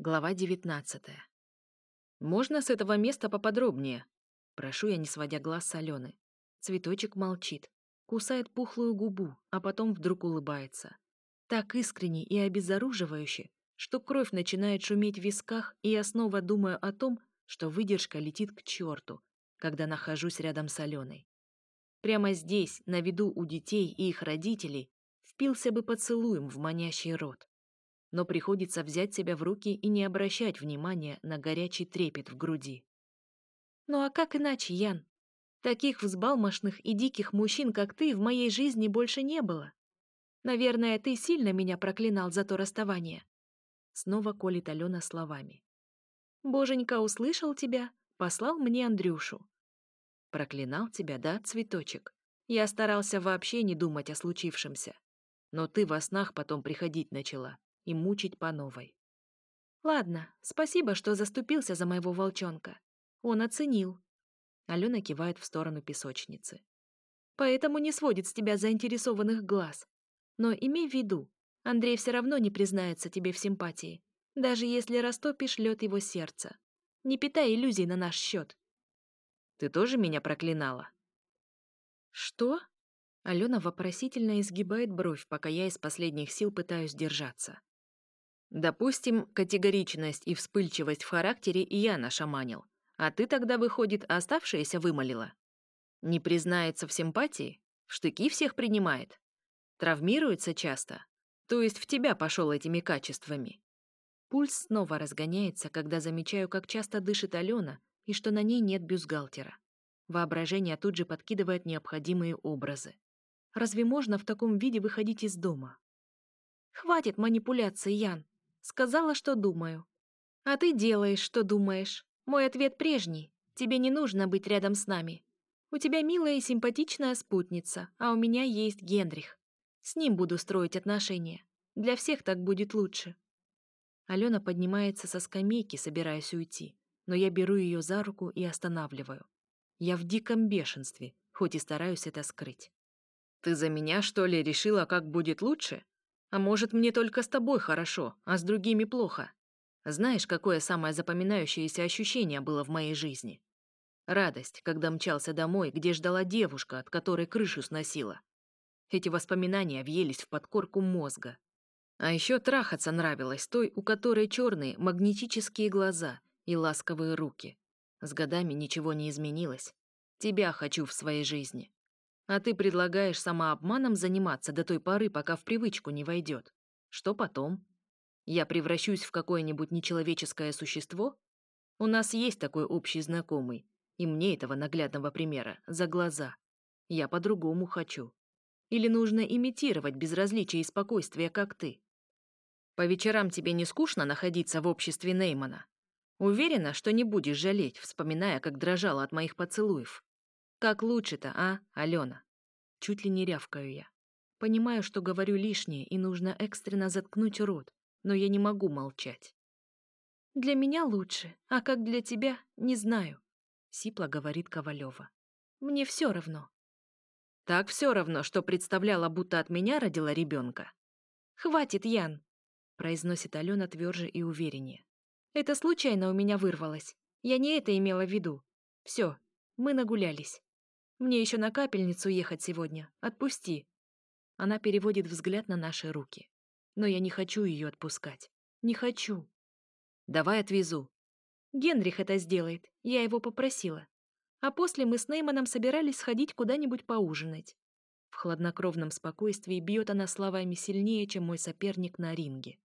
Глава 19. «Можно с этого места поподробнее?» Прошу я, не сводя глаз с Алены. Цветочек молчит, кусает пухлую губу, а потом вдруг улыбается. Так искренне и обезоруживающе, что кровь начинает шуметь в висках, и я снова думаю о том, что выдержка летит к черту, когда нахожусь рядом с Аленой. Прямо здесь, на виду у детей и их родителей, впился бы поцелуем в манящий рот но приходится взять себя в руки и не обращать внимания на горячий трепет в груди. «Ну а как иначе, Ян? Таких взбалмошных и диких мужчин, как ты, в моей жизни больше не было. Наверное, ты сильно меня проклинал за то расставание». Снова колит Алена словами. «Боженька услышал тебя, послал мне Андрюшу». «Проклинал тебя, да, цветочек? Я старался вообще не думать о случившемся. Но ты во снах потом приходить начала, и мучить по новой. «Ладно, спасибо, что заступился за моего волчонка. Он оценил». Алена кивает в сторону песочницы. «Поэтому не сводит с тебя заинтересованных глаз. Но имей в виду, Андрей все равно не признается тебе в симпатии, даже если растопишь лед его сердца. Не питай иллюзий на наш счет. Ты тоже меня проклинала?» «Что?» Алена вопросительно изгибает бровь, пока я из последних сил пытаюсь держаться. Допустим, категоричность и вспыльчивость в характере и я нашаманил, а ты тогда, выходит, оставшееся вымолила. Не признается в симпатии, в штыки всех принимает. Травмируется часто, то есть в тебя пошел этими качествами. Пульс снова разгоняется, когда замечаю, как часто дышит Алена и что на ней нет бюстгальтера. Воображение тут же подкидывает необходимые образы. Разве можно в таком виде выходить из дома? «Хватит манипуляций, Ян!» сказала, что думаю. А ты делаешь, что думаешь. Мой ответ прежний. Тебе не нужно быть рядом с нами. У тебя милая и симпатичная спутница, а у меня есть Генрих. С ним буду строить отношения. Для всех так будет лучше. Алена поднимается со скамейки, собираясь уйти, но я беру ее за руку и останавливаю. Я в диком бешенстве, хоть и стараюсь это скрыть. «Ты за меня, что ли, решила, как будет лучше? А может, мне только с тобой хорошо, а с другими плохо. Знаешь, какое самое запоминающееся ощущение было в моей жизни? Радость, когда мчался домой, где ждала девушка, от которой крышу сносила. Эти воспоминания въелись в подкорку мозга. А еще трахаться нравилось той, у которой черные магнетические глаза и ласковые руки. С годами ничего не изменилось. Тебя хочу в своей жизни. А ты предлагаешь самообманом заниматься до той поры, пока в привычку не войдет. Что потом? Я превращусь в какое-нибудь нечеловеческое существо? У нас есть такой общий знакомый, и мне этого наглядного примера за глаза. Я по-другому хочу. Или нужно имитировать безразличие и спокойствие, как ты? По вечерам тебе не скучно находиться в обществе Неймана? Уверена, что не будешь жалеть, вспоминая, как дрожала от моих поцелуев. Как лучше-то, а, Алена? Чуть ли не рявкаю я. Понимаю, что говорю лишнее и нужно экстренно заткнуть рот, но я не могу молчать. Для меня лучше, а как для тебя, не знаю, сипло говорит Ковалева. Мне все равно. Так все равно, что представляла, будто от меня родила ребенка. Хватит, Ян, произносит Алена тверже и увереннее. Это случайно у меня вырвалось. Я не это имела в виду. Все, мы нагулялись. Мне еще на капельницу ехать сегодня. Отпусти. Она переводит взгляд на наши руки. Но я не хочу ее отпускать. Не хочу. Давай отвезу. Генрих это сделает. Я его попросила. А после мы с Нейманом собирались сходить куда-нибудь поужинать. В хладнокровном спокойствии бьет она словами сильнее, чем мой соперник на ринге.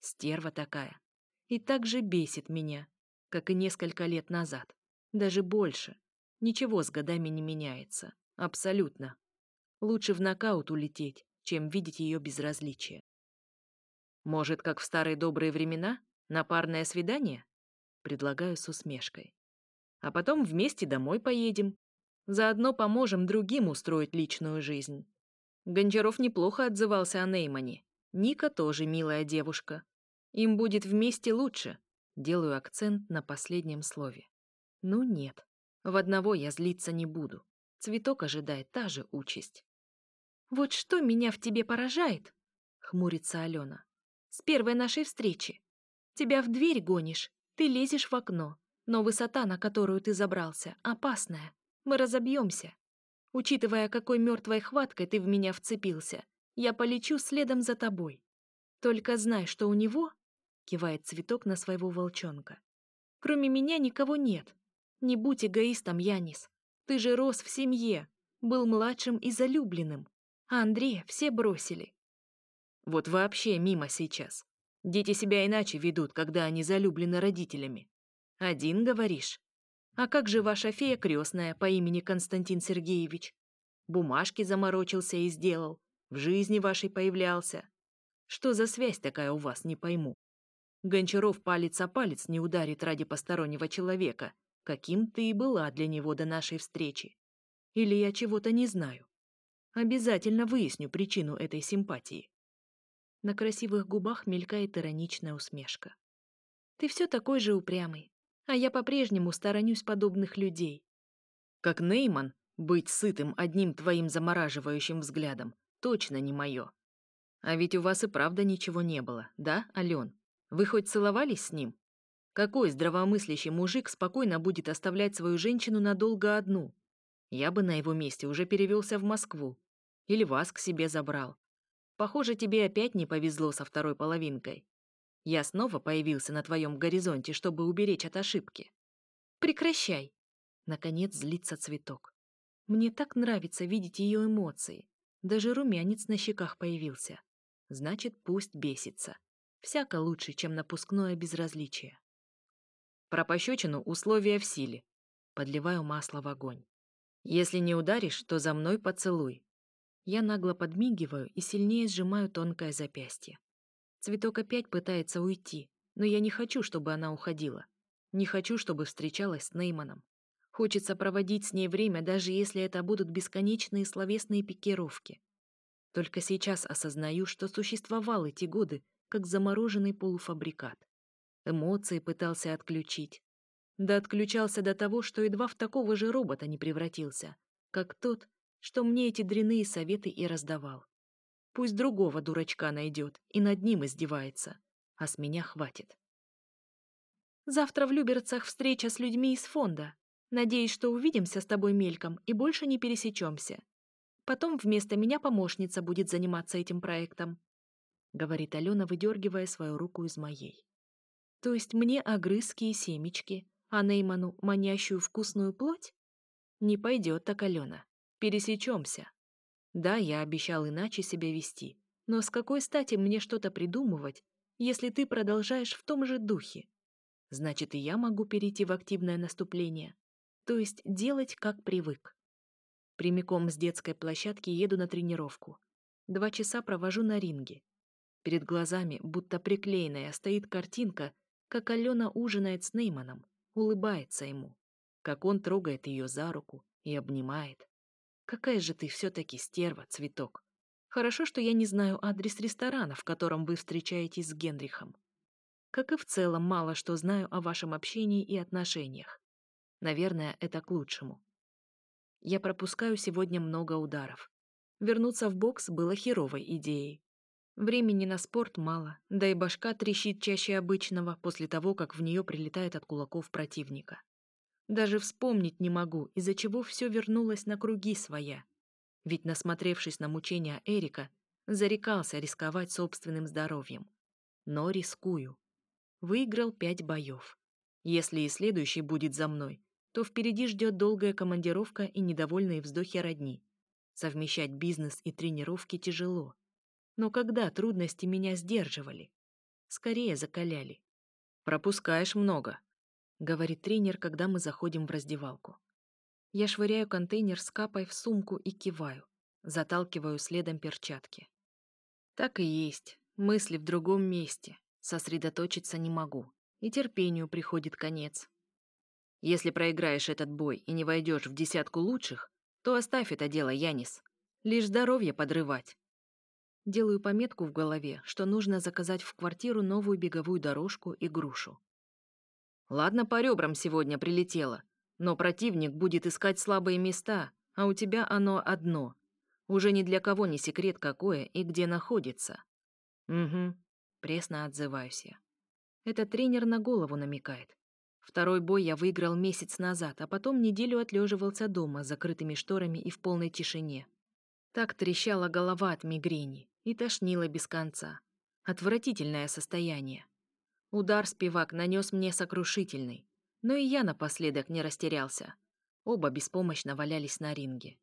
Стерва такая. И так же бесит меня, как и несколько лет назад. Даже больше. Ничего с годами не меняется. Абсолютно. Лучше в нокаут улететь, чем видеть ее безразличие. Может, как в старые добрые времена, напарное свидание? Предлагаю с усмешкой. А потом вместе домой поедем. Заодно поможем другим устроить личную жизнь. Гончаров неплохо отзывался о Неймане. Ника тоже милая девушка. Им будет вместе лучше. Делаю акцент на последнем слове. Ну нет. В одного я злиться не буду. Цветок ожидает та же участь. «Вот что меня в тебе поражает!» — хмурится Алена. «С первой нашей встречи. Тебя в дверь гонишь, ты лезешь в окно, но высота, на которую ты забрался, опасная. Мы разобьемся. Учитывая, какой мертвой хваткой ты в меня вцепился, я полечу следом за тобой. Только знай, что у него...» — кивает цветок на своего волчонка. «Кроме меня никого нет, не будь эгоистом, Янис. Ты же рос в семье, был младшим и залюбленным. А Андрея все бросили. Вот вообще мимо сейчас. Дети себя иначе ведут, когда они залюблены родителями. Один, говоришь? А как же ваша фея крестная по имени Константин Сергеевич? Бумажки заморочился и сделал. В жизни вашей появлялся. Что за связь такая у вас, не пойму. Гончаров палец о палец не ударит ради постороннего человека, каким ты и была для него до нашей встречи. Или я чего-то не знаю. Обязательно выясню причину этой симпатии. На красивых губах мелькает ироничная усмешка. Ты все такой же упрямый, а я по-прежнему сторонюсь подобных людей. Как Нейман, быть сытым одним твоим замораживающим взглядом точно не мое. А ведь у вас и правда ничего не было, да, Ален? Вы хоть целовались с ним? Какой здравомыслящий мужик спокойно будет оставлять свою женщину надолго одну? Я бы на его месте уже перевелся в Москву. Или вас к себе забрал. Похоже, тебе опять не повезло со второй половинкой. Я снова появился на твоем горизонте, чтобы уберечь от ошибки. Прекращай. Наконец злится цветок. Мне так нравится видеть ее эмоции. Даже румянец на щеках появился. Значит, пусть бесится. Всяко лучше, чем напускное безразличие. Про пощечину условия в силе. Подливаю масло в огонь. Если не ударишь, то за мной поцелуй. Я нагло подмигиваю и сильнее сжимаю тонкое запястье. Цветок опять пытается уйти, но я не хочу, чтобы она уходила. Не хочу, чтобы встречалась с Нейманом. Хочется проводить с ней время, даже если это будут бесконечные словесные пикировки. Только сейчас осознаю, что существовал эти годы, как замороженный полуфабрикат эмоции пытался отключить. Да отключался до того, что едва в такого же робота не превратился, как тот, что мне эти дряные советы и раздавал. Пусть другого дурачка найдет и над ним издевается, а с меня хватит. Завтра в Люберцах встреча с людьми из фонда. Надеюсь, что увидимся с тобой мельком и больше не пересечемся. Потом вместо меня помощница будет заниматься этим проектом», — говорит Алена, выдергивая свою руку из моей. То есть мне огрызкие семечки, а Нейману манящую вкусную плоть? Не пойдет так, Алена. Пересечемся. Да, я обещал иначе себя вести, но с какой стати мне что-то придумывать, если ты продолжаешь в том же духе? Значит, и я могу перейти в активное наступление, то есть делать, как привык. Прямиком с детской площадки еду на тренировку. Два часа провожу на ринге. Перед глазами, будто приклеенная, стоит картинка как Алена ужинает с Нейманом, улыбается ему, как он трогает ее за руку и обнимает. Какая же ты все-таки стерва, цветок. Хорошо, что я не знаю адрес ресторана, в котором вы встречаетесь с Генрихом. Как и в целом, мало что знаю о вашем общении и отношениях. Наверное, это к лучшему. Я пропускаю сегодня много ударов. Вернуться в бокс было херовой идеей. Времени на спорт мало, да и башка трещит чаще обычного после того, как в нее прилетает от кулаков противника. Даже вспомнить не могу, из-за чего все вернулось на круги своя. Ведь, насмотревшись на мучения Эрика, зарекался рисковать собственным здоровьем. Но рискую. Выиграл пять боев. Если и следующий будет за мной, то впереди ждет долгая командировка и недовольные вздохи родни. Совмещать бизнес и тренировки тяжело — но когда трудности меня сдерживали, скорее закаляли. «Пропускаешь много», — говорит тренер, когда мы заходим в раздевалку. Я швыряю контейнер с капой в сумку и киваю, заталкиваю следом перчатки. Так и есть, мысли в другом месте, сосредоточиться не могу, и терпению приходит конец. Если проиграешь этот бой и не войдешь в десятку лучших, то оставь это дело, Янис. Лишь здоровье подрывать. Делаю пометку в голове, что нужно заказать в квартиру новую беговую дорожку и грушу. Ладно, по ребрам сегодня прилетело, но противник будет искать слабые места, а у тебя оно одно. Уже ни для кого не секрет, какое и где находится. Угу, пресно отзываюсь я. Этот тренер на голову намекает. Второй бой я выиграл месяц назад, а потом неделю отлеживался дома с закрытыми шторами и в полной тишине. Так трещала голова от мигрени и тошнило без конца. Отвратительное состояние. Удар спивак нанес мне сокрушительный, но и я напоследок не растерялся. Оба беспомощно валялись на ринге.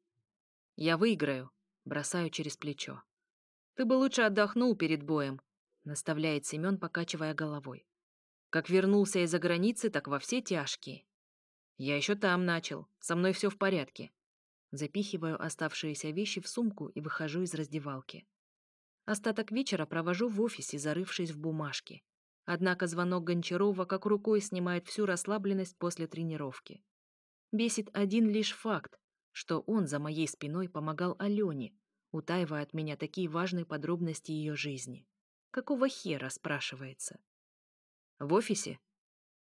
«Я выиграю», — бросаю через плечо. «Ты бы лучше отдохнул перед боем», — наставляет Семен, покачивая головой. «Как вернулся из-за границы, так во все тяжкие». «Я еще там начал. Со мной все в порядке». Запихиваю оставшиеся вещи в сумку и выхожу из раздевалки. Остаток вечера провожу в офисе, зарывшись в бумажки. Однако звонок Гончарова как рукой снимает всю расслабленность после тренировки. Бесит один лишь факт, что он за моей спиной помогал Алене, утаивая от меня такие важные подробности ее жизни. Какого хера, спрашивается? В офисе?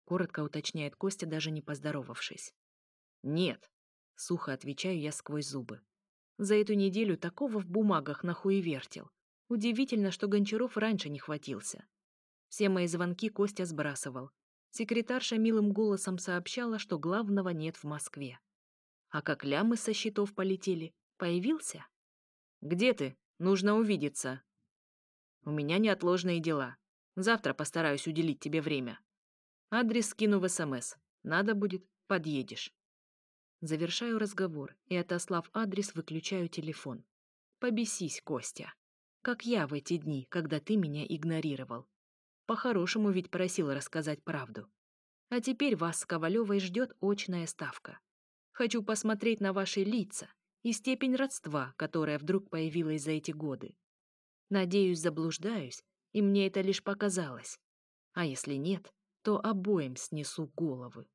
Коротко уточняет Костя, даже не поздоровавшись. Нет, сухо отвечаю я сквозь зубы. За эту неделю такого в бумагах нахуй вертел, Удивительно, что Гончаров раньше не хватился. Все мои звонки Костя сбрасывал. Секретарша милым голосом сообщала, что главного нет в Москве. А как лямы со счетов полетели, появился? «Где ты? Нужно увидеться». «У меня неотложные дела. Завтра постараюсь уделить тебе время. Адрес скину в СМС. Эм Надо будет, подъедешь». Завершаю разговор и, отослав адрес, выключаю телефон. «Побесись, Костя» как я в эти дни, когда ты меня игнорировал. По-хорошему ведь просил рассказать правду. А теперь вас с Ковалевой ждет очная ставка. Хочу посмотреть на ваши лица и степень родства, которая вдруг появилась за эти годы. Надеюсь, заблуждаюсь, и мне это лишь показалось. А если нет, то обоим снесу головы.